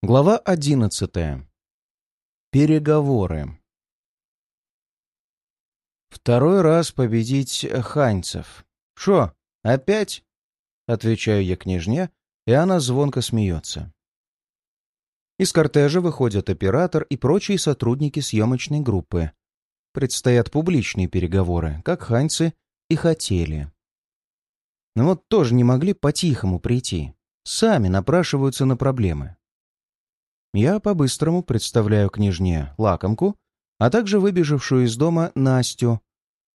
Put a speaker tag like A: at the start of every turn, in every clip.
A: Глава одиннадцатая. Переговоры. Второй раз победить ханьцев. «Шо, опять?» — отвечаю я княжне, и она звонко смеется. Из кортежа выходят оператор и прочие сотрудники съемочной группы. Предстоят публичные переговоры, как ханьцы и хотели. Но вот тоже не могли по-тихому прийти. Сами напрашиваются на проблемы. Я по-быстрому представляю княжне лакомку, а также выбежавшую из дома Настю.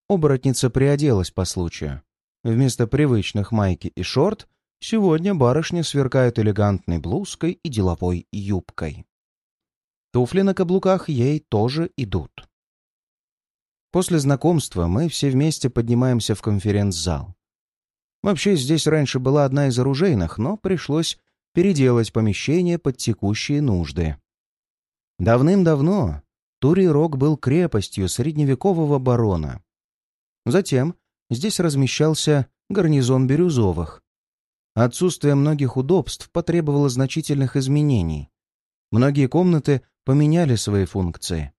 A: Оборотница приоделась по случаю. Вместо привычных майки и шорт сегодня барышня сверкает элегантной блузкой и деловой юбкой. Туфли на каблуках ей тоже идут. После знакомства мы все вместе поднимаемся в конференц-зал. Вообще, здесь раньше была одна из оружейных, но пришлось переделать помещение под текущие нужды. Давным-давно Турий-Рог был крепостью средневекового барона. Затем здесь размещался гарнизон Бирюзовых. Отсутствие многих удобств потребовало значительных изменений. Многие комнаты поменяли свои функции,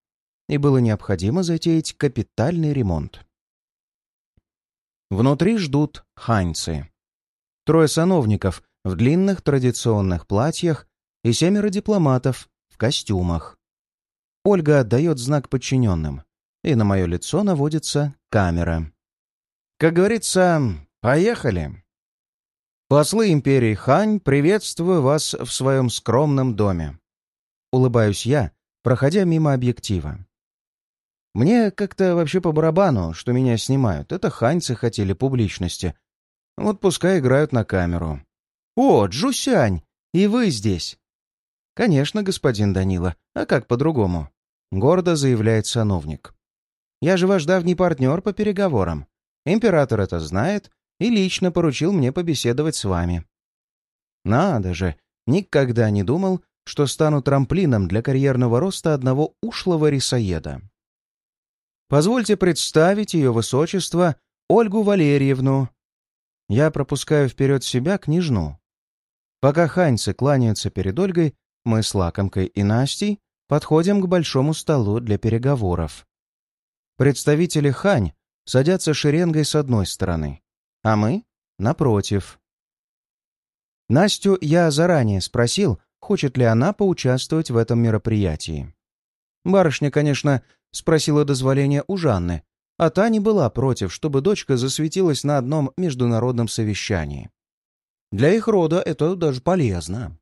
A: и было необходимо затеять капитальный ремонт. Внутри ждут ханьцы. Трое сановников в длинных традиционных платьях и семеро дипломатов в костюмах. Ольга отдает знак подчиненным, и на мое лицо наводится камера. Как говорится, поехали. Послы империи Хань, приветствую вас в своем скромном доме. Улыбаюсь я, проходя мимо объектива. Мне как-то вообще по барабану, что меня снимают. Это ханьцы хотели публичности. Вот пускай играют на камеру. «О, Джусянь! И вы здесь!» «Конечно, господин Данила. А как по-другому?» — гордо заявляет сановник. «Я же ваш давний партнер по переговорам. Император это знает и лично поручил мне побеседовать с вами». «Надо же! Никогда не думал, что стану трамплином для карьерного роста одного ушлого рисоеда. Позвольте представить ее высочество Ольгу Валерьевну. Я пропускаю вперед себя княжну. Пока ханьцы кланяются перед Ольгой, мы с Лакомкой и Настей подходим к большому столу для переговоров. Представители хань садятся шеренгой с одной стороны, а мы — напротив. Настю я заранее спросил, хочет ли она поучаствовать в этом мероприятии. Барышня, конечно, спросила дозволения у Жанны, а та не была против, чтобы дочка засветилась на одном международном совещании. Для их рода это даже полезно.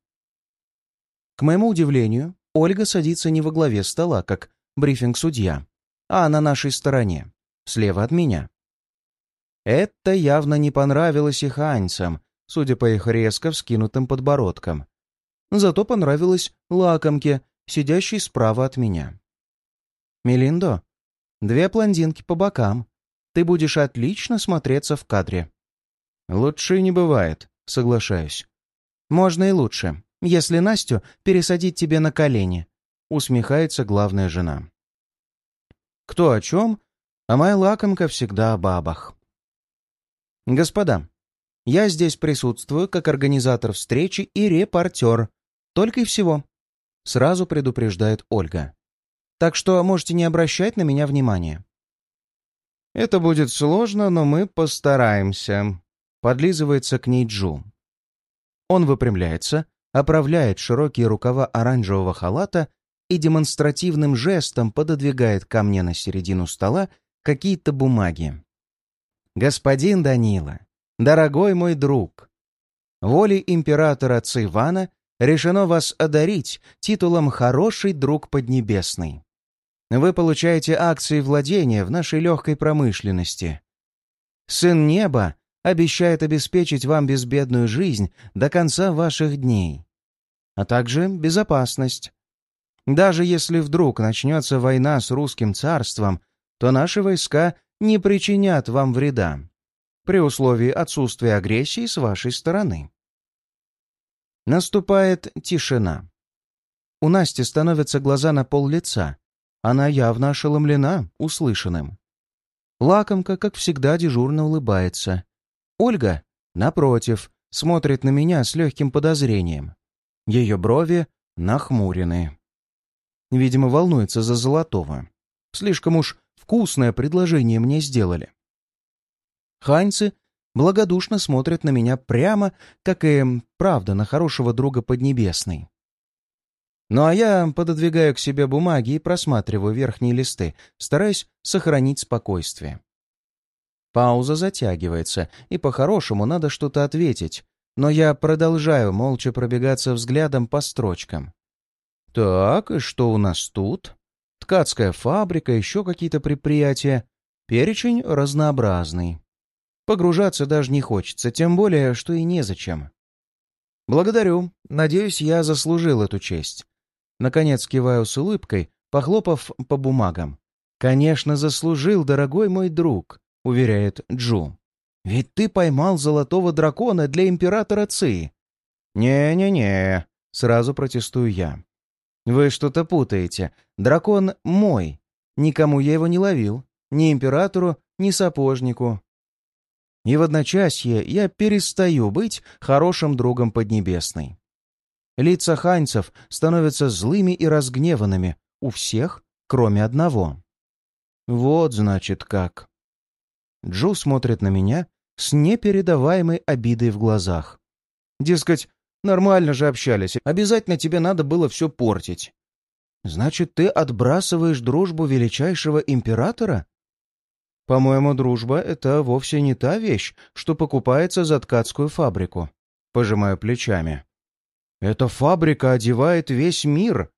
A: К моему удивлению, Ольга садится не во главе стола, как брифинг-судья, а на нашей стороне, слева от меня. Это явно не понравилось их аньцам, судя по их резко вскинутым подбородкам. Зато понравилось лакомке, сидящей справа от меня. «Мелиндо, две блондинки по бокам. Ты будешь отлично смотреться в кадре». «Лучше не бывает», Соглашаюсь. Можно и лучше, если Настю пересадить тебе на колени, усмехается главная жена. Кто о чем, а моя лакомка всегда о бабах. Господа, я здесь присутствую как организатор встречи и репортер. Только и всего. Сразу предупреждает Ольга. Так что можете не обращать на меня внимания. Это будет сложно, но мы постараемся, Подлизывается к ней Джу. Он выпрямляется, оправляет широкие рукава оранжевого халата и демонстративным жестом пододвигает ко мне на середину стола какие-то бумаги. «Господин Данила, дорогой мой друг, волей императора Цивана решено вас одарить титулом «Хороший друг Поднебесный». Вы получаете акции владения в нашей легкой промышленности. Сын неба обещает обеспечить вам безбедную жизнь до конца ваших дней, а также безопасность. Даже если вдруг начнется война с русским царством, то наши войска не причинят вам вреда, при условии отсутствия агрессии с вашей стороны. Наступает тишина. У Насти становятся глаза на пол лица. Она явно ошеломлена услышанным. Лакомка, как всегда, дежурно улыбается. Ольга, напротив, смотрит на меня с легким подозрением. Ее брови нахмурены. Видимо, волнуется за Золотого. Слишком уж вкусное предложение мне сделали. Ханьцы благодушно смотрят на меня прямо, как и правда на хорошего друга Поднебесной. Ну а я пододвигаю к себе бумаги и просматриваю верхние листы, стараясь сохранить спокойствие. Пауза затягивается, и по-хорошему надо что-то ответить, но я продолжаю молча пробегаться взглядом по строчкам. Так, и что у нас тут? Ткацкая фабрика, еще какие-то предприятия. Перечень разнообразный. Погружаться даже не хочется, тем более, что и незачем. Благодарю. Надеюсь, я заслужил эту честь. Наконец киваю с улыбкой, похлопав по бумагам. «Конечно, заслужил, дорогой мой друг», — уверяет Джу. «Ведь ты поймал золотого дракона для императора Ци». «Не-не-не», — сразу протестую я. «Вы что-то путаете. Дракон мой. Никому я его не ловил. Ни императору, ни сапожнику. И в одночасье я перестаю быть хорошим другом Поднебесной. Лица ханьцев становятся злыми и разгневанными у всех, кроме одного. Вот, значит, как. Джо смотрит на меня с непередаваемой обидой в глазах. Дескать, нормально же общались, обязательно тебе надо было все портить. Значит, ты отбрасываешь дружбу величайшего императора? По-моему, дружба — это вовсе не та вещь, что покупается за ткацкую фабрику. Пожимаю плечами. Эта фабрика одевает весь мир.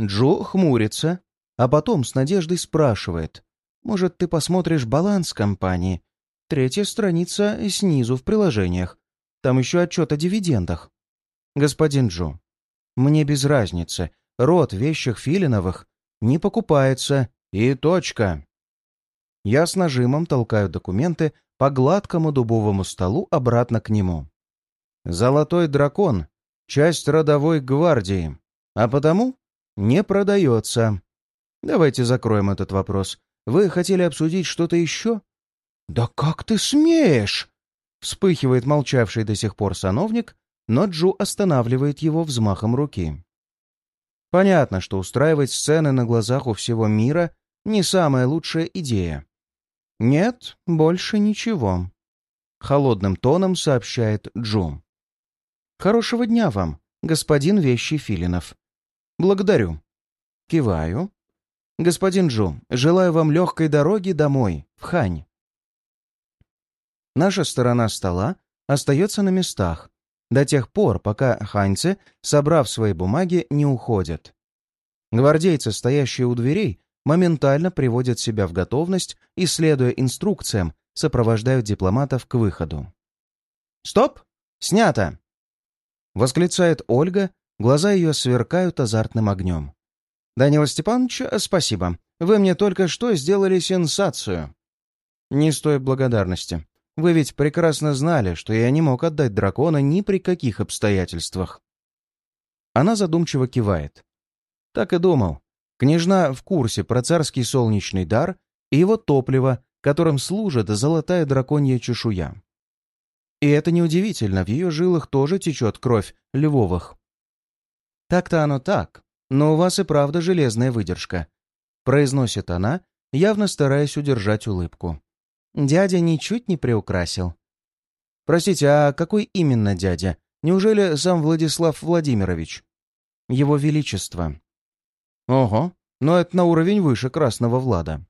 A: Джо хмурится, а потом с надеждой спрашивает. Может, ты посмотришь баланс компании? Третья страница снизу в приложениях. Там еще отчет о дивидендах. Господин Джо, мне без разницы. Род вещих Филиновых не покупается. И точка. Я с нажимом толкаю документы по гладкому дубовому столу обратно к нему. «Золотой дракон — часть родовой гвардии, а потому не продается. Давайте закроем этот вопрос. Вы хотели обсудить что-то еще?» «Да как ты смеешь?» — вспыхивает молчавший до сих пор сановник, но Джу останавливает его взмахом руки. Понятно, что устраивать сцены на глазах у всего мира — не самая лучшая идея. «Нет, больше ничего», — холодным тоном сообщает Джу. «Хорошего дня вам, господин Вещий Филинов». «Благодарю». Киваю. «Господин Джу, желаю вам легкой дороги домой, в Хань». Наша сторона стола остается на местах до тех пор, пока ханьцы, собрав свои бумаги, не уходят. Гвардейцы, стоящие у дверей, моментально приводят себя в готовность и, следуя инструкциям, сопровождают дипломатов к выходу. «Стоп! Снято!» — восклицает Ольга, глаза ее сверкают азартным огнем. «Данила Степанович, спасибо. Вы мне только что сделали сенсацию». «Не стоит благодарности. Вы ведь прекрасно знали, что я не мог отдать дракона ни при каких обстоятельствах». Она задумчиво кивает. «Так и думал. Княжна в курсе про царский солнечный дар и его топливо, которым служит золотая драконья чешуя. И это неудивительно, в ее жилах тоже течет кровь львовых. Так-то оно так, но у вас и правда железная выдержка, произносит она, явно стараясь удержать улыбку. Дядя ничуть не приукрасил. Простите, а какой именно дядя? Неужели сам Владислав Владимирович? Его Величество. Ого, но это на уровень выше Красного Влада.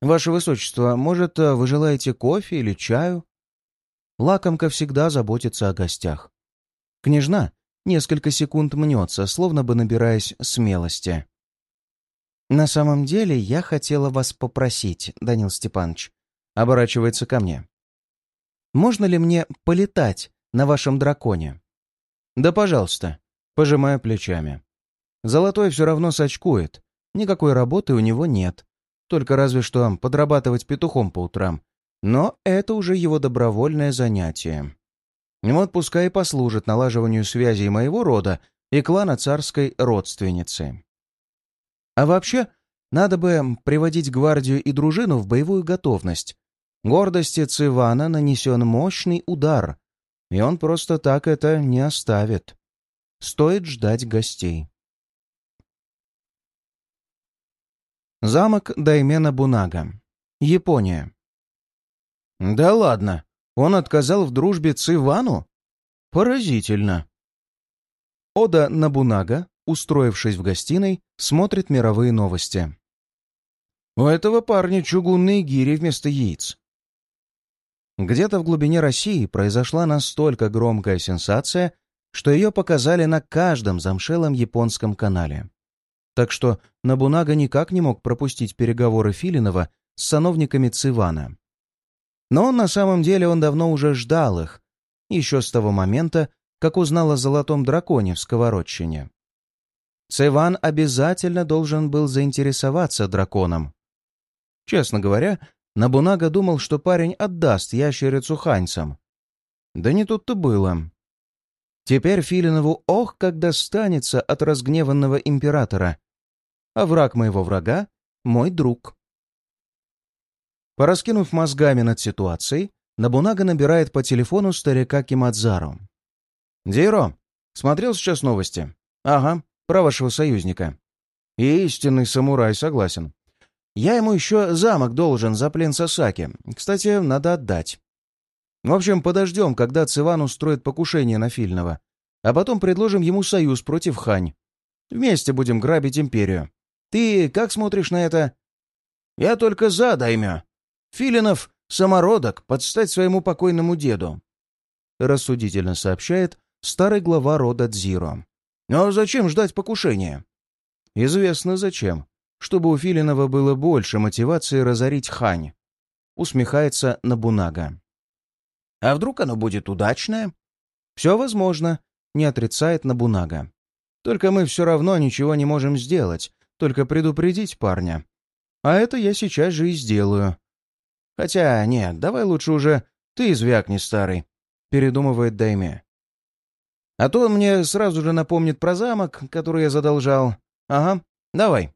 A: Ваше Высочество, может, вы желаете кофе или чаю? Лакомка всегда заботится о гостях. Княжна несколько секунд мнется, словно бы набираясь смелости. «На самом деле я хотела вас попросить, Данил Степанович», оборачивается ко мне. «Можно ли мне полетать на вашем драконе?» «Да, пожалуйста», пожимая плечами. Золотой все равно сочкует. Никакой работы у него нет. Только разве что подрабатывать петухом по утрам. Но это уже его добровольное занятие. Вот пускай и послужит налаживанию связей моего рода и клана царской родственницы. А вообще, надо бы приводить гвардию и дружину в боевую готовность. Гордости Цивана нанесен мощный удар, и он просто так это не оставит. стоит ждать гостей. Замок Даймена Бунага. Япония. Да ладно, он отказал в дружбе Цивану? Поразительно. Ода Набунага, устроившись в гостиной, смотрит мировые новости. У этого парня чугунные гири вместо яиц. Где-то в глубине России произошла настолько громкая сенсация, что ее показали на каждом замшелом японском канале. Так что Набунага никак не мог пропустить переговоры Филинова с сановниками Цивана. Но на самом деле он давно уже ждал их, еще с того момента, как узнал о золотом драконе в сковородчине. Циван обязательно должен был заинтересоваться драконом. Честно говоря, Набунага думал, что парень отдаст ящерицу ханьцам. Да не тут-то было. Теперь Филинову ох, как достанется от разгневанного императора. А враг моего врага — мой друг. Пораскинув мозгами над ситуацией, Набунага набирает по телефону старика Кимадзару. «Дейро, смотрел сейчас новости?» «Ага, про вашего союзника». «Истинный самурай, согласен. Я ему еще замок должен за плен Сасаки. Кстати, надо отдать. В общем, подождем, когда Циван устроит покушение на Фильного, а потом предложим ему союз против Хань. Вместе будем грабить империю. Ты как смотришь на это?» «Я только за, Даймё. Филинов — самородок, подстать своему покойному деду», — рассудительно сообщает старый глава рода Дзиро. «Но зачем ждать покушения?» «Известно зачем чтобы у Филинова было больше мотивации разорить Хань. Усмехается Набунага. А вдруг оно будет удачное? Все возможно, не отрицает Набунага. Только мы все равно ничего не можем сделать, только предупредить парня. А это я сейчас же и сделаю. Хотя, нет, давай лучше уже ты звякни, старый, передумывает Дайме. А то он мне сразу же напомнит про замок, который я задолжал. Ага, давай.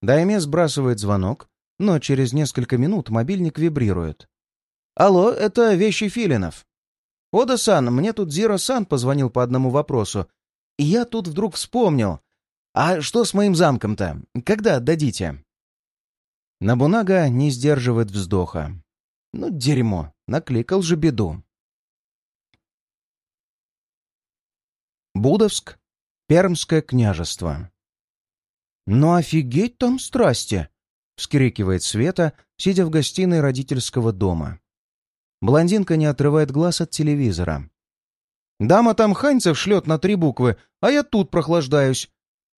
A: Дайме сбрасывает звонок, но через несколько минут мобильник вибрирует. «Алло, это вещи Филинов». «Ода-сан, мне тут Зиро-сан позвонил по одному вопросу. И я тут вдруг вспомнил. А что с моим замком-то? Когда отдадите?» Набунага не сдерживает вздоха. «Ну, дерьмо, накликал же беду». Будовск, Пермское княжество. «Ну офигеть там страсти!» — вскрикивает Света, сидя в гостиной родительского дома. Блондинка не отрывает глаз от телевизора. «Дама там ханьцев шлет на три буквы, а я тут прохлаждаюсь.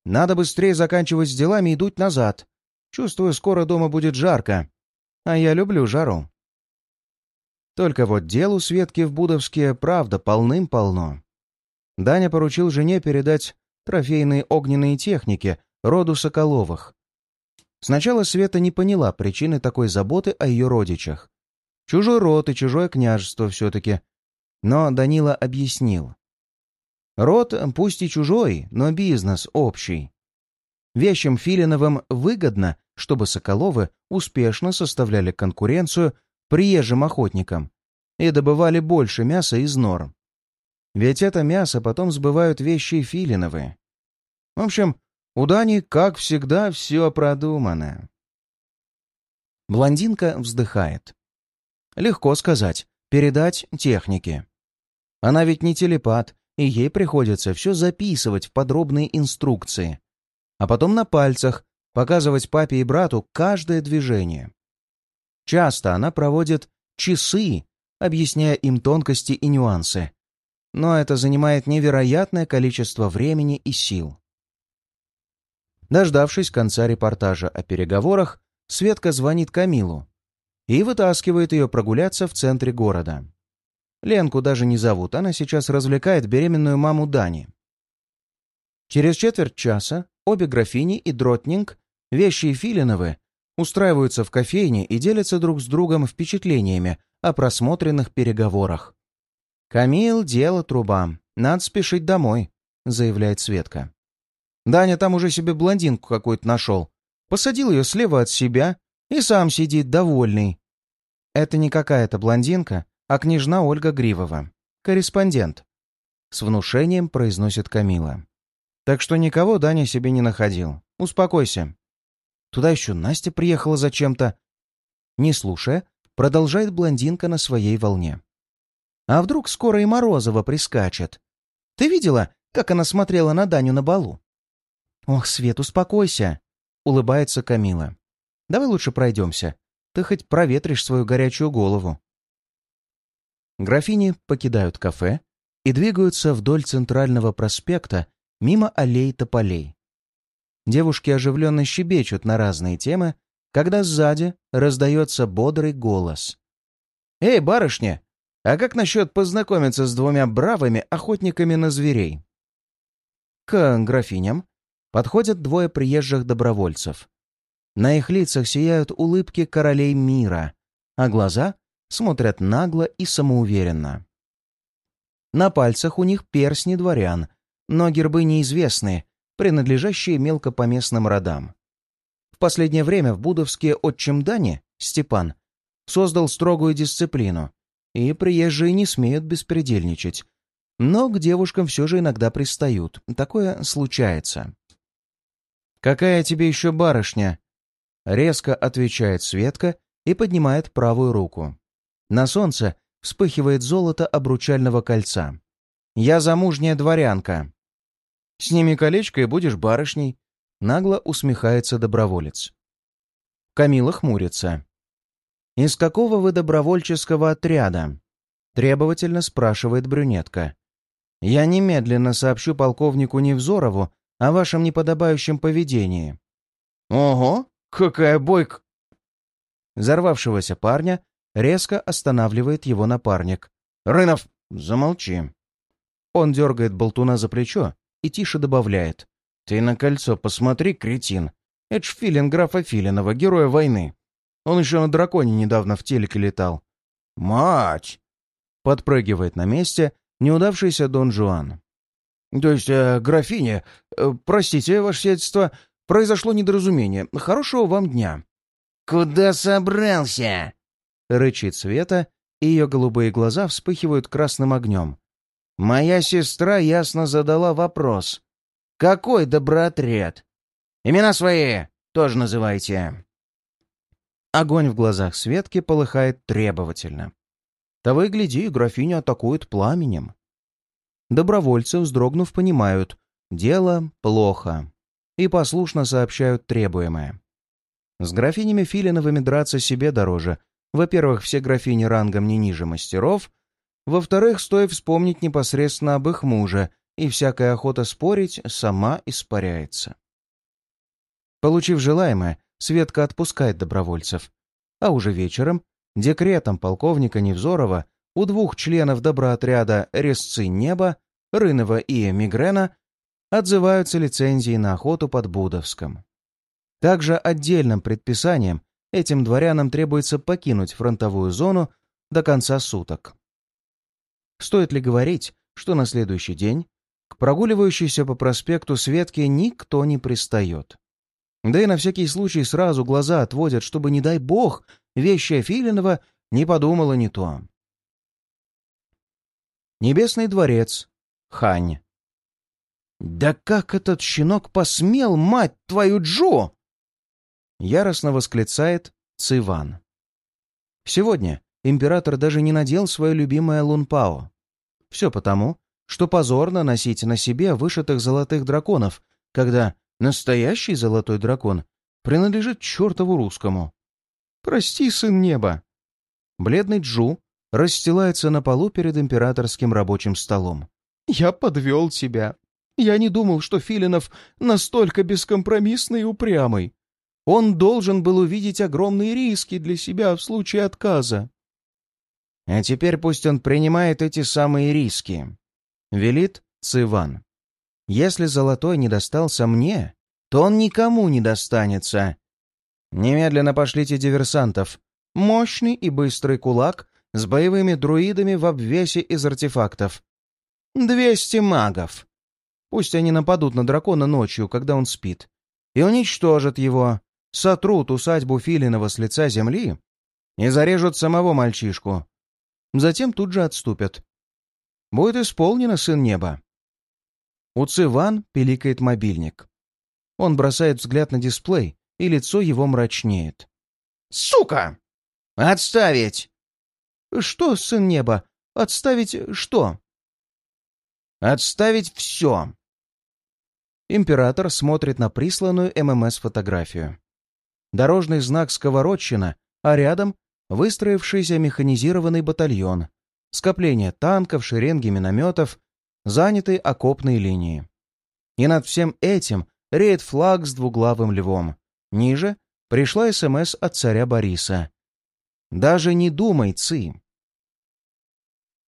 A: Надо быстрее заканчивать с делами и идуть назад. Чувствую, скоро дома будет жарко. А я люблю жару». Только вот дел у Светки в Будовске, правда, полным-полно. Даня поручил жене передать трофейные огненные техники — роду Соколовых. Сначала Света не поняла причины такой заботы о ее родичах. Чужой род и чужое княжество все-таки. Но Данила объяснил. Род пусть и чужой, но бизнес общий. Вещим Филиновым выгодно, чтобы Соколовы успешно составляли конкуренцию приезжим охотникам и добывали больше мяса из норм. Ведь это мясо потом сбывают вещи Филиновы. В общем, у Дани, как всегда, все продумано. Блондинка вздыхает. Легко сказать, передать технике. Она ведь не телепат, и ей приходится все записывать в подробные инструкции, а потом на пальцах показывать папе и брату каждое движение. Часто она проводит часы, объясняя им тонкости и нюансы. Но это занимает невероятное количество времени и сил. Дождавшись конца репортажа о переговорах, Светка звонит Камилу и вытаскивает ее прогуляться в центре города. Ленку даже не зовут, она сейчас развлекает беременную маму Дани. Через четверть часа обе графини и Дротнинг, вещи и Филиновы, устраиваются в кофейне и делятся друг с другом впечатлениями о просмотренных переговорах. «Камил, дело труба. Надо спешить домой», — заявляет Светка. Даня там уже себе блондинку какую-то нашел. Посадил ее слева от себя и сам сидит довольный. Это не какая-то блондинка, а княжна Ольга Гривова. Корреспондент. с внушением произносит Камила. «Так что никого Даня себе не находил. Успокойся. Туда еще Настя приехала зачем-то». Не слушая, продолжает блондинка на своей волне. «А вдруг скоро и Морозова прискачет? Ты видела, как она смотрела на Даню на балу?» «Ох, Свет, успокойся!» — улыбается Камила. «Давай лучше пройдемся. Ты хоть проветришь свою горячую голову». Графини покидают кафе и двигаются вдоль центрального проспекта мимо аллей тополей. Девушки оживленно щебечут на разные темы, когда сзади раздается бодрый голос. «Эй, барышня, а как насчет познакомиться с двумя бравыми охотниками на зверей?» К графиням подходят двое приезжих добровольцев. На их лицах сияют улыбки королей мира, а глаза смотрят нагло и самоуверенно. На пальцах у них персни дворян, но гербы неизвестные, принадлежащие мелкопоместным родам. В последнее время в Будовске отчим Дани, Степан, создал строгую дисциплину, и приезжие не смеют беспредельничать. Но к девушкам все же иногда пристают. Такое случается. «Какая тебе еще барышня?» Резко отвечает Светка и поднимает правую руку. На солнце вспыхивает золото обручального кольца. «Я замужняя дворянка». «Сними колечко и будешь барышней», — нагло усмехается доброволец. Камила хмурится. «Из какого вы добровольческого отряда?» — требовательно спрашивает брюнетка. «Я немедленно сообщу полковнику Невзорову о вашем неподобающем поведении». «Ого, какая бойк!» Взорвавшегося парня резко останавливает его напарник. «Рынов, замолчи!» Он дергает болтуна за плечо и тише добавляет. «Ты на кольцо посмотри, кретин. Это ж филин графа Филинова, героя войны. Он еще на драконе недавно в телеке летал». «Мать!» Подпрыгивает на месте неудавшийся Дон Жуан. «То есть, э, графиня, э, простите, ваше сиятельство, произошло недоразумение. Хорошего вам дня». «Куда собрался?» — рычит Света, и ее голубые глаза вспыхивают красным огнем. «Моя сестра ясно задала вопрос. Какой доброотряд? Имена свои тоже называйте». Огонь в глазах Светки полыхает требовательно. Того и гляди, графиню атакуют пламенем. Добровольцы, вздрогнув, понимают — дело плохо, и послушно сообщают требуемое. С графинями Филиновыми драться себе дороже. Во-первых, все графини рангом не ниже мастеров. Во-вторых, стоит вспомнить непосредственно об их муже, и всякая охота спорить сама испаряется. Получив желаемое, Светка отпускает добровольцев. А уже вечером, декретом полковника Невзорова у двух членов доброотряда «Резцы неба» Рынова и Мигрена отзываются лицензии на охоту под Будовском. Также отдельным предписанием этим дворянам требуется покинуть фронтовую зону до конца суток. Стоит ли говорить, что на следующий день к прогуливающейся по проспекту Светке никто не пристает? Да и на всякий случай сразу глаза отводят, чтобы, не дай бог, вещая Филинова не подумала не то. Небесный дворец. Хань. «Да как этот щенок посмел, мать твою Джо!» Яростно восклицает Циван. Сегодня император даже не надел свое любимое лунпао. Все потому, что позорно носить на себе вышитых золотых драконов, когда настоящий золотой дракон принадлежит чертову русскому. «Прости, сын неба!» Бледный Джу расстилается на полу перед императорским рабочим столом. «Я подвел тебя. Я не думал, что Филинов настолько бескомпромиссный и упрямый. Он должен был увидеть огромные риски для себя в случае отказа». «А теперь пусть он принимает эти самые риски», — велит Циван. «Если золотой не достался мне, то он никому не достанется. Немедленно пошлите диверсантов. Мощный и быстрый кулак с боевыми друидами в обвесе из артефактов. Двести магов. Пусть они нападут на дракона ночью, когда он спит, и уничтожат его, сотрут усадьбу Филинова с лица земли и зарежут самого мальчишку. Затем тут же отступят. Будет исполнено, сын неба. У Циван пиликает мобильник. Он бросает взгляд на дисплей, и лицо его мрачнеет. «Сука! Отставить!» «Что, сын неба? Отставить что?» «Отставить все!» Император смотрит на присланную ММС-фотографию. Дорожный знак «Сковородчина», а рядом выстроившийся механизированный батальон, скопление танков, шеренги минометов, занятые окопные линии. И над всем этим реет флаг с двуглавым львом. Ниже пришла СМС от царя Бориса. «Даже не думай, Ци,